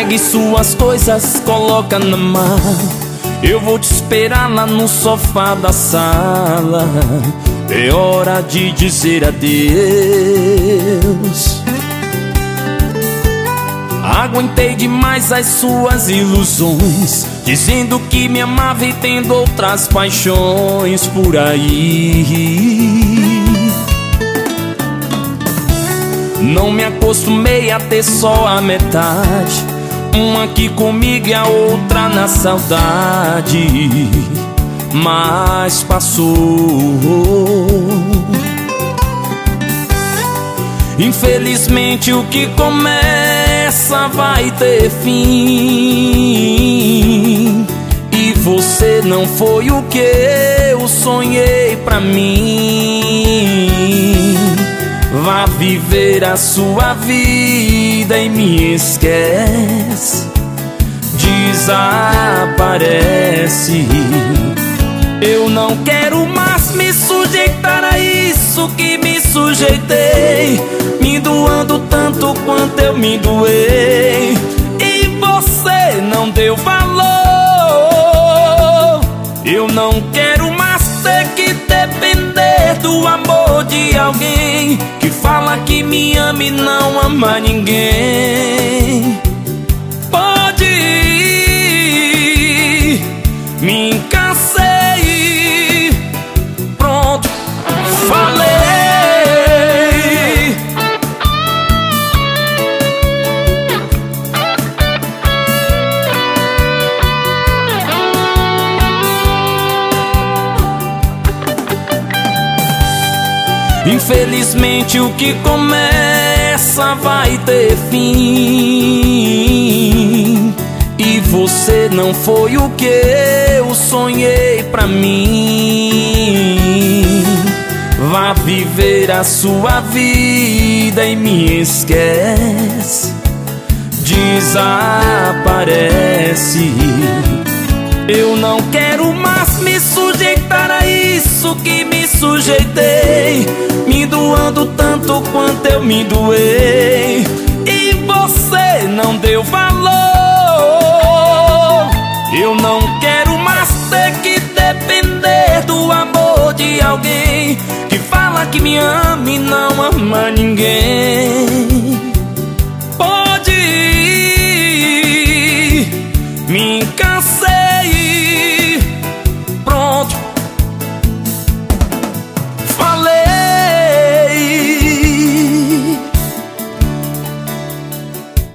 Pegue suas coisas, coloca na mão. Eu vou te esperar lá no sofá da sala. É hora de dizer adeus. Aguentei demais as suas ilusões, dizendo que me amava e tendo outras paixões por aí. Não me acostumei a ter só a metade Uma aqui comigo e a outra na saudade. Mas passou. Infelizmente o que começa vai ter fim. E você não foi o que eu sonhei pra mim. Vá viver a sua vida e me esquece Desaparece. Eu não quero mais me sujeitar a isso que me sujeitei Me doando tanto quanto eu me doei. E você não deu valor. Eu não quero mais ter que depender do amor de alguém fala que me ama e não ama ninguém. Infelizmente o que começa vai ter fim. E você não foi o que eu sonhei pra mim. Vá viver a sua vida e me esquece. Desaparece. Eu não quero mais me sujeitar sujeitei Me doando tanto quanto eu me doei. E você não deu valor. Eu não quero mais ter que depender do amor de alguém Que fala que me ama e não ama ninguém. Pode ir, me cansar